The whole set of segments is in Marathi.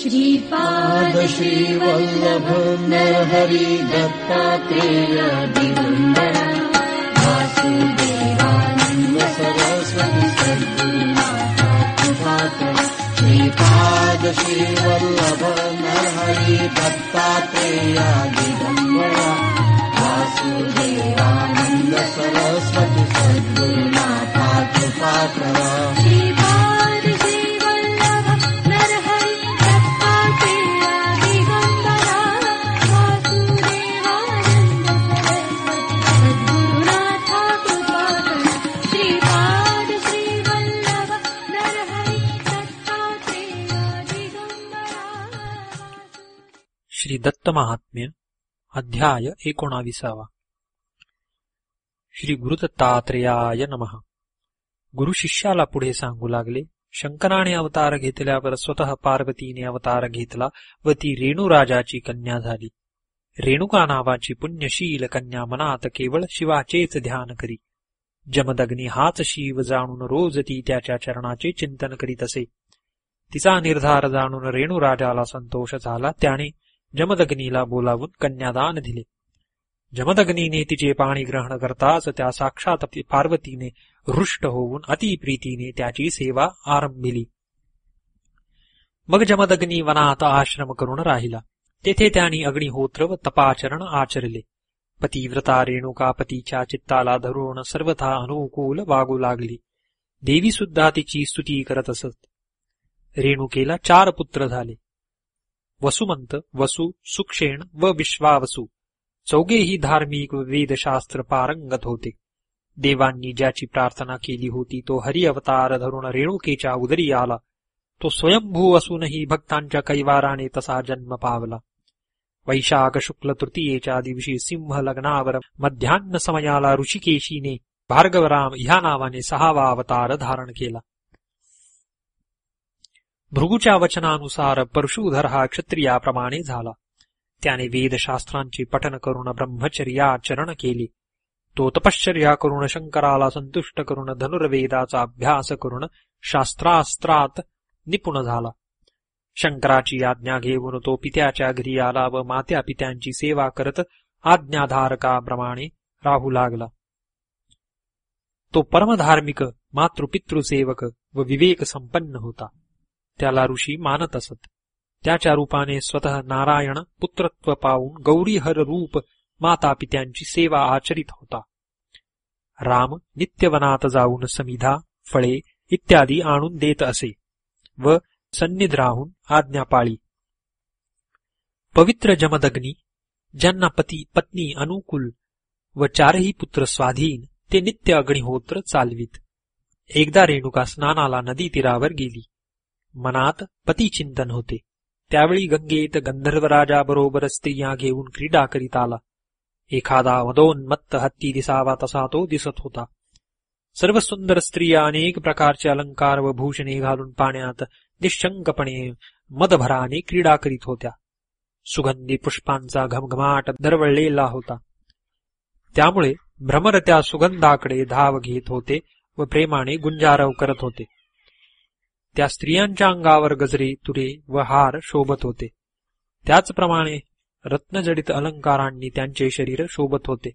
श्रीपाद श्रीवल्लभ नरहरि दत्तात्रेय दिगम्बर वासुदेवानन्द सरस्वती सद्गुरुनाथा कृपाकर श्रीपाद श्रीवल्लभ नरहरि दत्तात्रेय दिगम्बर वासुदेवानन्द सरस्वती सद्गुरुनाथा कृपाकर श्री अध्याय एकोणाविसावा. श्री गुरुदत्तात्रेयाय नम. गुरु शिष्याला पुढे सांगू लागले शंकराने अवतार घेतल्यावर स्वतः पार्वतीने अवतार घेतला व ती रेणुराजाची कन्या झाली. रेणुका नावाची पुण्यशील कन्या मनात केवळ शिवाचेच ध्यान करी. जमदग्नी हाच शिव जाणून रोज ती त्याच्या चरणाचे चिंतन करीत असे. तिचा निर्धार जाणून रेणुराजाला संतोष झाला. त्याने जमदग्नीला बोलावून कन्यादान दिले. जमदग्नीने तिचे पाणी ग्रहण करताच त्या साक्षात पार्वतीने हृष्ट होऊन अतिप्रीतीने त्याची सेवा आरंभिली. मग जमदग्नी वनात आश्रम करून राहिला. तेथे त्यांनी अग्निहोत्र व तपाचरण आचरले. पतिव्रता रेणुका पतीच्या चित्ताला धरून सर्वथा अनुकूल वागू लागली. देवी सुद्धा तिची स्तुती करत असत. रेणुकेला चार पुत्र झाले. वसुमंत वसु सुक्षेण व विश्वावसु. चौघेही धार्मिक वेदशास्त्र पारंगत होते. देवांनी ज्याची प्रार्थना केली होती तो हरि अवतार धरून रेणुकेच्या उदरी आला. तो स्वयंभू असूनही भक्तांच्या कैवाराने तसा जन्म पावला. वैशाख शुक्ल तृतीयेच्या दिवशी सिंह लग्नावर मध्यान्ह समयाला ऋषिकेशीने भार्गवराम ह्या नावाने सहावा अवतार धारण केला. भृगूच्या वचनानुसार परशुधर हा क्षत्रियाप्रमाणे झाला. त्याने वेदशास्त्रांचे पठन करून ब्रह्मचर्याचरण केले. तो तपश्चर्या करून शंकराला संतुष्ट करून धनुर्वेदाचा अभ्यास करून शास्त्रास्त्रात निपुण झाला. शंकराची आज्ञा घेऊन तो पित्याच्या घरी आला व मात्या पित्यांची सेवा करत आज्ञाधारकाप्रमाणे राहू लागला. तो परमधार्मिक मातृपितृसेवक व विवेक संपन्न होता. त्याला ऋषी मानत असत. त्याच्या रूपाने स्वतः नारायण पुत्रत्व पावून गौरीहर रूप माता पित्यांची सेवा आचरित होता. राम नित्यवनात जाऊन समिधा फळे इत्यादी आणून देत असे व सन्निध राहून आज्ञा पाळी. पवित्र जमदग्नी ज्यांना पती पत्नी अनुकूल व चारही पुत्र स्वाधीन ते नित्य अग्निहोत्र चालवीत. एकदा रेणुका स्नानाला नदी तीरावर गेली. मनात पतिचिंतन होते। त्यावेळी गंगेत गंधर्वराजाबरोबर स्त्रिया घेऊन क्रीडा करीत आला। एखादा मदोन्मत्त हत्ती दिसावा तसा तो दिसत होता। सर्व सुंदर स्त्रिया अनेक प्रकारचे अलंकार व भूषणे घालून पाण्यात निशंकपणे मदभराने क्रीडा करीत होत्या। सुगंधी पुष्पांचा घमघमाट दरवळलेला होता। त्यामुळे भ्रमर त्या सुगंधाकडे धाव घेत होते व प्रेमाने गुंजारव करत होते। त्या स्त्रियांच्या अंगावर गजरे तुरे व हार शोभत होते. त्याचप्रमाणे रत्नजडित अलंकारांनी त्यांचे शरीर शोभत होते.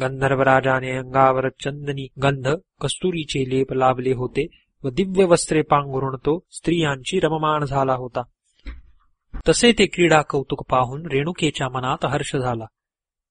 गंधर्वराजाने अंगावर चंदनी गंध कस्तुरीचे लेप लाभले होते व दिव्य वस्त्रे पांघरुण तो स्त्रियांची रममाण झाला होता. तसे ते क्रीडा कौतुक पाहून रेणुकेच्या मनात हर्ष झाला.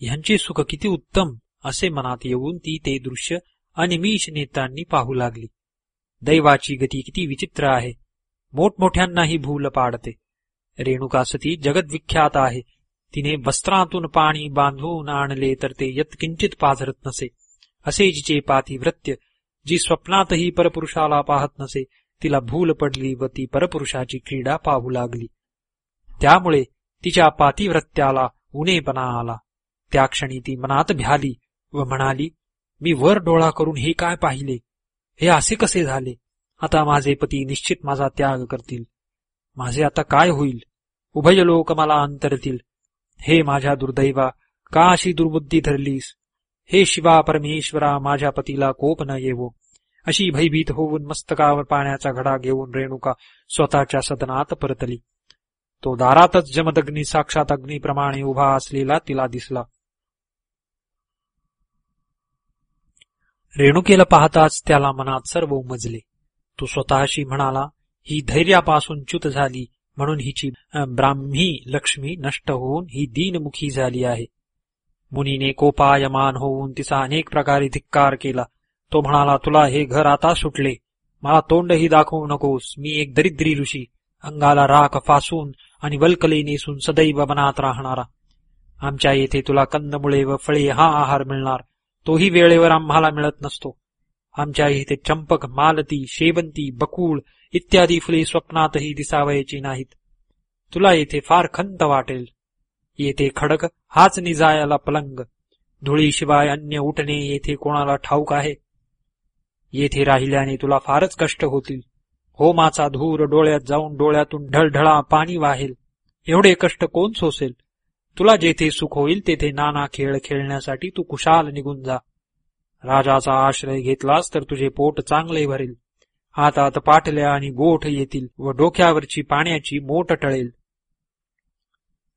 ह्यांचे सुख किती उत्तम असे मनात येऊन ती ते दृश्य अनिमिष नेत्रांनी पाहू लागली. दैवाची गती किती विचित्र आहे. मोठमोठ्यांनाही भूल पाडते. रेणुका सती जगद्विख्यात आहे. तिने वस्त्रातून पाणी बांधून आणले तर ते यत्किंचित पाझरत नसे. असे जिचे पातिव्रत्य जी स्वप्नातही परपुरुषाला पाहत नसे तिला भूल पडली व ती परपुरुषाची क्रीडा पाहू लागली. त्यामुळे तिच्या पातिव्रत्याला उणेपणा आला. त्या क्षणी ती मनात भ्याली व म्हणाली मी वर डोळा करून हे काय पाहिले? हे असे कसे झाले? आता माझे पती निश्चित माझा त्याग करतील. माझे आता काय होईल? उभय लोक मला अंतरतील. हे माझ्या दुर्दैवा का अशी दुर्बुद्धी धरलीस? हे शिवा परमेश्वरा माझ्या पतीला कोप न येवो. अशी भयभीत होऊन मस्तकावर पाण्याचा घडा घेऊन रेणुका स्वतःच्या सदनात परतली. तो दारातच जमदग्नी साक्षात अग्नीप्रमाणे उभा असलेला तिला दिसला. रेणुकेला पाहताच त्याला मनात सर्व उमजले. तो स्वतःशी म्हणाला ही धैर्यापासून च्युत झाली म्हणून हिची ब्राह्मी लक्ष्मी नष्ट होऊन ही दीनमुखी झाली आहे. मुनीने कोपायमान होऊन तिचा अनेक प्रकारे धिक्कार केला. तो म्हणाला तुला हे घर आता सुटले. मला तोंडही दाखवू नकोस. मी एक दरिद्री ऋषी. अंगाला राख फासून आणि वल्कले नेसून सदैव मनात राहणारा. आमच्या येथे तुला कंदमुळे व फळे हा आहार मिळणार. तोही वेळेवर आम्हाला मिळत नसतो. आमच्या इथे चंपक मालती शेवंती बकुळ इत्यादी फुले स्वप्नातही दिसावयाची नाहीत. तुला येथे फार खंत वाटेल. येथे खडक हाच निजायाला पलंग. धुळीशिवाय अन्य उठणे येथे कोणाला ठाऊक आहे? येथे राहिल्याने तुला फारच कष्ट होतील. होमाचा धूर डोळ्यात जाऊन डोळ्यातून ढळढळा पाणी वाहेल. एवढे कष्ट कोण सोसेल? तुला जेथे सुख होईल तेथे नाना खेळ खेळण्यासाठी तू कुशाल निघून जा. राजाचा आश्रय घेतलास तर तुझे पोट चांगले भरेल. हातात पाटल्या आणि गोठ येतील व डोक्यावरची पाण्याची मोट टळेल.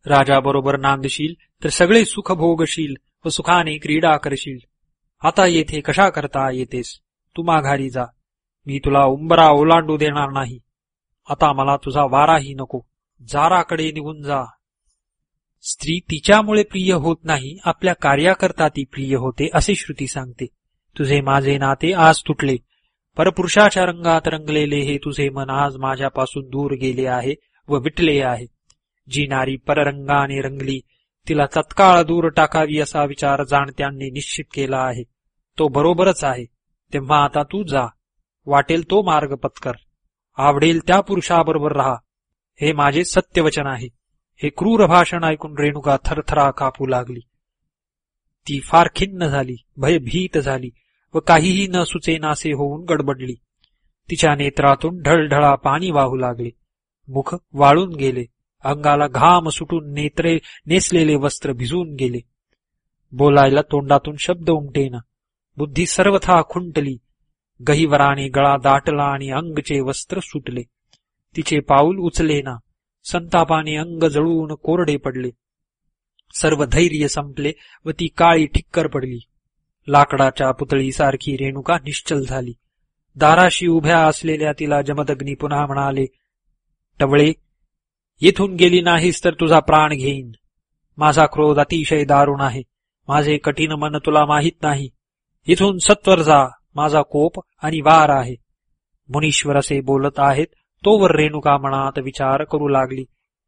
राजाबरोबर नांदशील तर सगळे सुख भोगशील व सुखाने क्रीडा करशील. आता येथे कशा करता येतेस? तू माघारी जा. मी तुला उंबरा ओलांडू देणार नाही. आता मला तुझा वाराही नको. जाराकडे निघून जा. स्त्री तिच्यामुळे प्रिय होत नाही आपल्या कार्याकरता ती प्रिय होते असे श्रुती सांगते. तुझे माझे नाते आज तुटले. परपुरुषाच्या रंगात रंगलेले हे तुझे मन आज माझ्यापासून दूर गेले आहे व विटले आहे. जी नारी पररंगाने रंगली तिला तत्काळ दूर टाकावी असा विचार जाणत्यांनी निश्चित केला आहे. तो बरोबरच आहे. तेव्हा आता तू जा. वाटेल तो मार्ग पत्कर. आवडेल त्या पुरुषाबरोबर राहा. हे माझे सत्यवचन आहे. हे क्रूर भाषण ऐकून रेणुका थरथरा कापू लागली. ती फार खिन्न झाली भयभीत झाली व काहीही न सुचेनासे होऊन गडबडली. तिच्या नेत्रातून ढळढळा पाणी वाहू लागले. मुख वाळून गेले. अंगाला घाम सुटून नेत्रे नेसलेले वस्त्र भिजून गेले. बोलायला तोंडातून शब्द उमटेना. बुद्धी सर्वथा खुंटली. गहिवराने गळा दाटला आणि अंगचे वस्त्र सुटले. तिचे पाऊल उचलेना. संतापाने अंग जळून कोरडे पडले. सर्व धैर्य संपले व ती काळी ठिक्कर पडली. लाकडाच्या पुतळीसारखी रेणुका निश्चल झाली. दाराशी उभ्या असलेल्या तिला जमदग्नी पुन्हा म्हणाले टवळे येथून गेली नाहीस तर तुझा प्राण घेईन. माझा क्रोध अतिशय दारुण आहे. माझे कठीण मन तुला माहीत नाही. इथून सत्वर जा. माझा कोप आणि वार आहे. मुनीश्वर असे बोलत आहेत तोवर रेणुका मनात विचार करू लागली.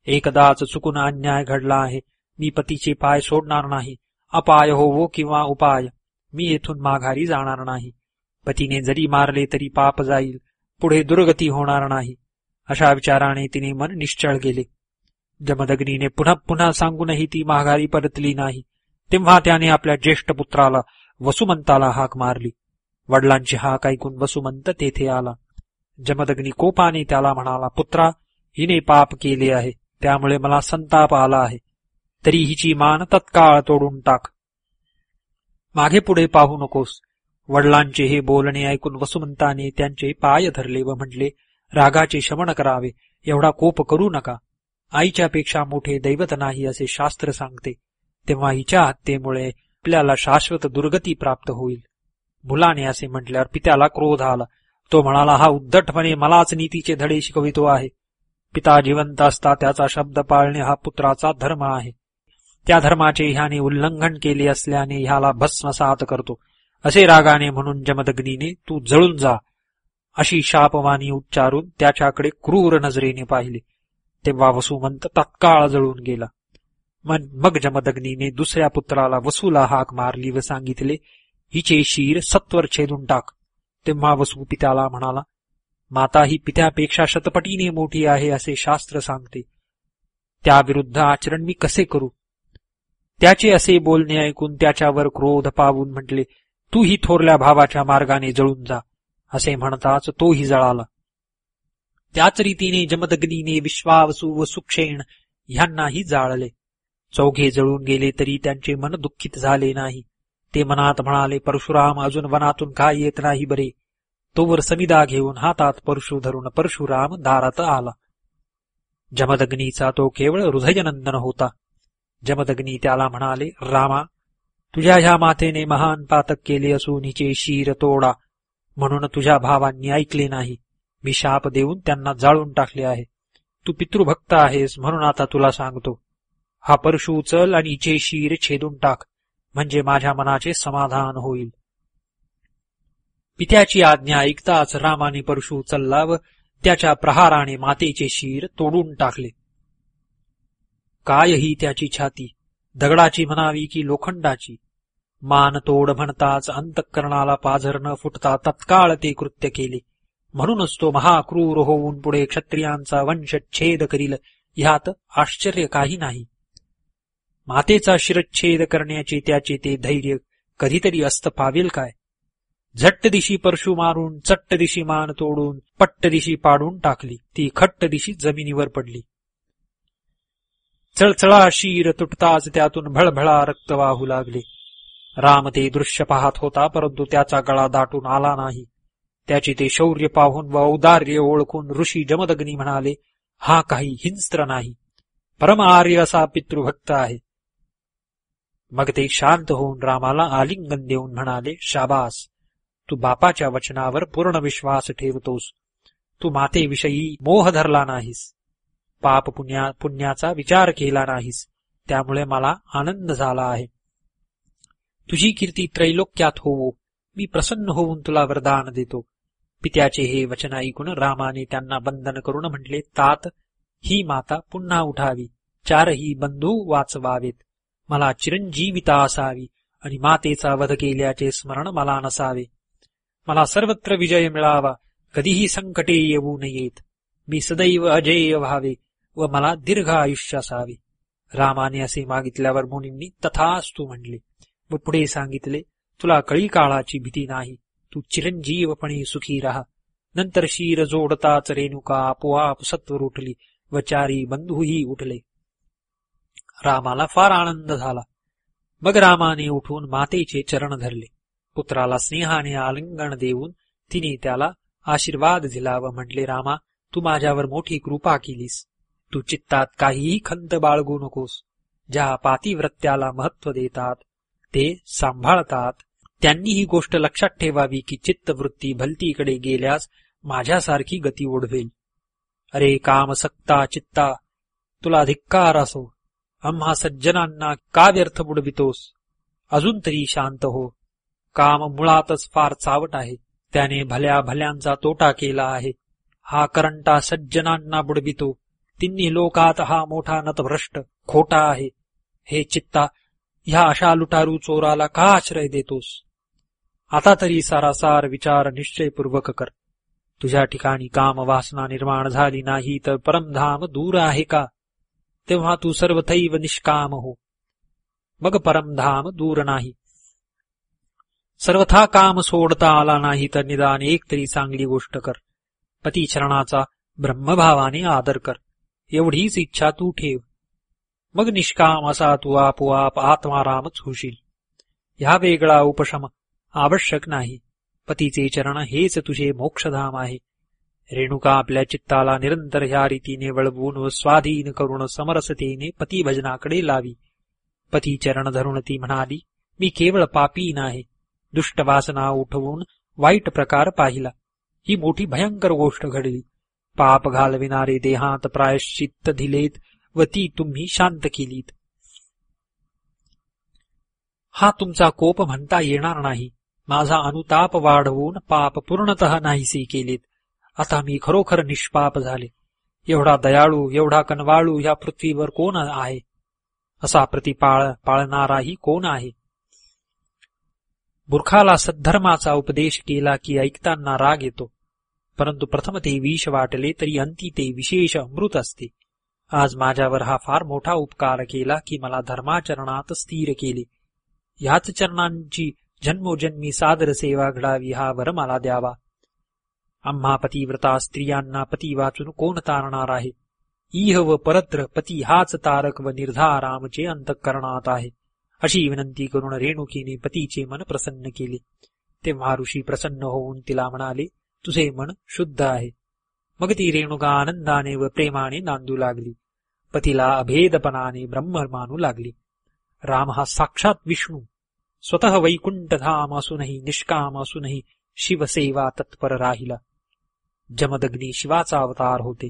एकदाच चुकून अन्याय घडला आहे. मी पतीचे पाय सोडणार नाही. अपाय होवो किंवा उपाय. मी येथून माघारी जाणार नाही. पतीने जरी मारले तरी पाप जाईल. पुढे दुर्गती होणार नाही. अशा विचाराने तिने मन निश्चळ गेले जमदग्नीने पुन्हा पुन्हा सांगूनही ती माघारी परतली नाही. तेव्हा त्याने आपल्या ज्येष्ठ पुत्राला वसुमंताला हाक मारली. वडिलांची हाक ऐकून वसुमंत तेथे आला. जमदग्नी कोपाने त्याला म्हणाला पुत्रा हिने पाप केले आहे त्यामुळे मला संताप आला आहे. तरी हिची मान तत्काळ तोडून टाक. मागे पुढे पाहू नकोस. वडिलांचे हे बोलणे ऐकून वसुमंताने त्यांचे पाय धरले व म्हटले रागाचे शमन करावे एवढा कोप करू नका. आईच्या पेक्षा मोठे दैवत नाही असे शास्त्र सांगते. तेव्हा हिच्या हत्येमुळे आपल्याला शाश्वत दुर्गती प्राप्त होईल. मुलाने असे म्हटल्यावर पित्याला क्रोध आला. तो म्हणाला हा उद्धटपणे मलाच नीतीचे धडे शिकवितो आहे. पिता जिवंत असता त्याचा शब्द पाळणे हा पुत्राचा धर्म आहे. त्या धर्माचे ह्याने उल्लंघन केले असल्याने ह्याला भस्मसात करतो. असे रागाने म्हणून जमदग्नीने तू जळून जा. अशी शापवाणी उच्चारून त्याच्याकडे क्रूर नजरेने पाहिले. तेव्हा वसुमंत तत्काळ जळून गेला. मन मग जमदग्नीने दुसऱ्या पुत्राला वसूला हाक मारली व सांगितले हिचे शिर सत्वर छेदून टाक. तेव्हा वसू पित्याला म्हणाला माता ही पित्यापेक्षा शतपटीने मोठी आहे असे शास्त्र सांगते. त्याविरुद्ध आचरण मी कसे करू? त्याचे असे बोलणे ऐकून त्याच्यावर क्रोध पावून म्हटले तू ही थोरल्या भावाच्या मार्गाने जळून जा असे म्हणताच तोही जळाला. त्याच रीतीने जमदग्नीने विश्वावसू व सुक्षेण ह्यांनाही जाळले. चौघे जळून गेले तरी त्यांचे मन दुःखित झाले नाही. ते मनात म्हणाले परशुराम अजून वनातून काय येत नाही बरे? तोवर समिदा घेऊन हातात परशु धरून परशुराम दारात आला. जमदग्नीचा तो केवळ हृदयनंदन होता. जमदग्नी त्याला म्हणाले रामा तुझ्या ह्या मातेने महान पातक केले असून हिचे शीर तोडा. म्हणून तुझ्या भावांनी ऐकले नाही. मी शाप देऊन त्यांना जाळून टाकले आहे. तू पितृभक्त आहेस म्हणून आता तुला सांगतो. हा परशु उचल आणि हिचे शीर छेदून टाक. म्हणजे माझ्या मनाचे समाधान होईल. पित्याची आज्ञा ऐकताच रामाने परशु उचलला व त्याच्या प्रहाराने मातेचे शीर तोडून टाकले. काय ही त्याची छाती दगडाची म्हणावी की लोखंडाची मान तोड म्हणताच अंतःकरणाला पाझर न फुटता तत्काळ ते कृत्य केले. म्हणूनच तो महाक्रूर होऊन पुढे क्षत्रियांचा वंश छेद करील ह्यात आश्चर्य काही नाही. मातेचा शिरच्छेद करण्याचे त्याचे ते धैर्य कधीतरी अस्त पावेल काय? झट्ट दिशी परशु मारून चट्ट दिशी मान तोडून पट्ट दिशी पाडून टाकली. ती खट्ट दिशी जमिनीवर पडली. चळचळा शीर तुटताच त्यातून भळभळा रक्त वाहू लागले. राम ते दृश्य पाहत होता परंतु त्याचा गळा दाटून आला नाही. त्याचे ते शौर्य पाहून व औदार्य ओळखून ऋषी जमदग्नी म्हणाले हा काही हिंस्त्र नाही. परम आर्य असा पितृभक्त आहे. मग ते शांत होऊन रामाला आलिंगन देऊन म्हणाले शाबास तू बापाच्या वचनावर पूर्ण विश्वास ठेवतोस. तू मातेविषयी मोह धरला नाहीस. पाप पुण्या पुण्याचा विचार केला नाहीस. त्यामुळे मला आनंद झाला आहे. तुझी कीर्ती त्रैलोक्यात होवो. मी प्रसन्न होऊन तुला वरदान देतो. पित्याचे हे वचन ऐकून रामाने त्यांना बंधन करून म्हटले तात ही माता पुन्हा उठावी. चारही बंधू वाचवावेत. मला चिरंजीविता असावी आणि मातेचा वध केल्याचे स्मरण मला नसावे. मला सर्वत्र विजय मिळावा कधीही संकटे येऊ नयेत. मी सदैव अजेय व्हावे व मला दीर्घ आयुष्य असावे. रामाने असे मागितल्यावर मुनींनी तथास्तु म्हणले व पुढे सांगितले तुला कळी काळाची भीती नाही तू चिरंजीवपणे सुखी राहा. नंतर शीर जोडताच रेणुका आपोआप सत्वर उठली व चारी बंधूही उठले. रामाला फार आनंद झाला. मग रामाने उठून मातेचे चरण धरले. पुत्राला स्नेहाने आलिंगण देऊन तिने त्याला आशीर्वाद दिला व म्हटले रामा तू माझ्यावर मोठी कृपा केलीस. तू चित्तात काहीही खंत बाळगू नकोस. ज्या पातिव्रत्याला महत्त्व देतात ते सांभाळतात. त्यांनी ही गोष्ट लक्षात ठेवावी की चित्तवृत्ती भलतीकडे गेल्यास माझ्यासारखी गती ओढवेल. अरे कामसक्ता चित्ता तुला धिक्कार असो. आम्हा सज्जनांना का व्यर्थ बुडवितोस? अजून तरी शांत हो. काम मुळातच फार चावट आहे. त्याने भल्या भल्यांचा तोटा केला आहे. हा करंटा सज्जनांना बुडवितो. तिन्ही लोकात हा मोठा नतभ्रष्ट खोटा आहे. हे चित्ता ह्या अशा लुटारू चोराला का आश्रय देतोस? आता तरी सारासार विचार निश्चयपूर्वक कर. तुझ्या ठिकाणी काम वासना निर्माण झाली नाही तर परमधाम दूर आहे का? तेव्हा तू सर्वथैव निष्काम हो मग परमधाम दूर नाही. सर्वथा काम सोडता आला नाही तर निदान एक तरी चांगली गोष्ट कर. पतिचरणाचा ब्रह्मभावाने आदर कर. एवढीच इच्छा तू ठेव. मग निष्काम असा तू आपोआप आत्मारामच होशील. ह्या वेगळा उपशम आवश्यक नाही. पतीचे चरण हेच तुझे मोक्षधाम आहे. रेणुका आपल्या चित्ताला निरंतर ह्या रीतीने वळवून व स्वाधीन करून समरसतेने पतीभजनाकडे लावी. पती चरण धरून ती म्हणाली मी केवळ पापी नाही दुष्टवासना उठवून वाईट प्रकार पाहिला. ही मोठी भयंकर गोष्ट घडली. पाप घालविणारे देहात प्रायश्चित्त दिलेत व ती तुम्ही शांत केलीत. हा तुमचा कोप म्हणता येणार नाही. माझा अनुताप वाढवून पाप पूर्णतः नाहीसे केलेत. आता मी खरोखर निष्पाप झाले. एवढा दयाळू एवढा कनवाळू या पृथ्वीवर कोण आहे? असा प्रतिपाळ पाळणाराही कोण आहे? बुरखाला सद्धर्माचा उपदेश केला की ऐकताना राग येतो. परंतु प्रथम ते विष वाटले तरी अंती ते विशेष अमृत असते. आज माझ्यावर हा फार मोठा उपकार केला की मला धर्माचरणात स्थिर केले. याच चरणांची जन्मोजन्मी सादर सेवा घडावी हा वर मला द्यावा. आम्हा पतिव्रता स्त्रियांना पती वाचून कोण तारणार आहे इह व परत्र पती हाच तारक व निर्धार आमचे अंतःकरणात आहे अशी विनंती करून रेणुकीने पतीचे मन प्रसन्न केले तेव्हा ऋषी प्रसन्न होऊन तिला म्हणाले तुझे मन शुद्ध आहे मग ती रेणुका आनंदाने व प्रेमाने नांदू लागली पतीला अभेदपणाने ब्रह्म मानू लागली राम हा साक्षात विष्णू स्वतः वैकुंठधाम असूनही निष्काम असूनही शिवसेवा तत्पर राहिला जमदग्नी शिवाचा अवतार होते.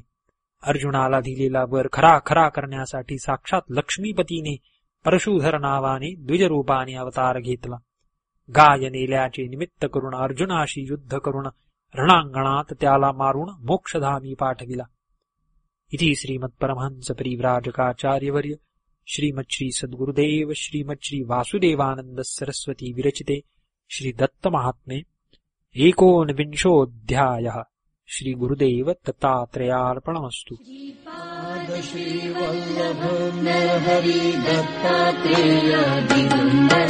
अर्जुनाला दिलेला वर खरा खरा करण्यासाठी साक्षात लक्ष्मीपतीने परशुधर नावाने द्विजरूपाने अवतार घेतला. गाय नेल्याचे निमित्त करून अर्जुनाशी युद्ध करून रणांगणात त्याला मारून मोक्षधामी पाठविला. इति श्रीमत्परमहंस परिव्राजकाचार्यवर्य श्रीमच्छ्री सद्गुरुदेव श्रीमच्छ्री वासुदेवानंद सरस्वती विरचिते श्री दत्त महात्मे एकोनविंशोऽध्यायः. श्री गुरुदेव दत्तात्रयार्पणमस्तु श्रीवल्लभ नरहरि दत्तात्रेय दिगम्बर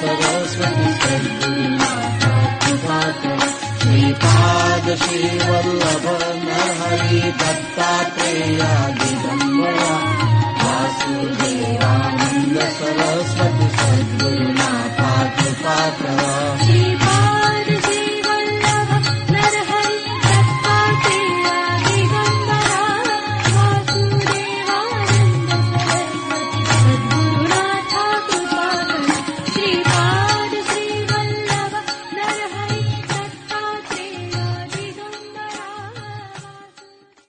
सरस्वती श्रीपाद श्रीवल्लभ हरी दत्तात्रेया दिगंबरा वासुदेवानंद सरस्वती।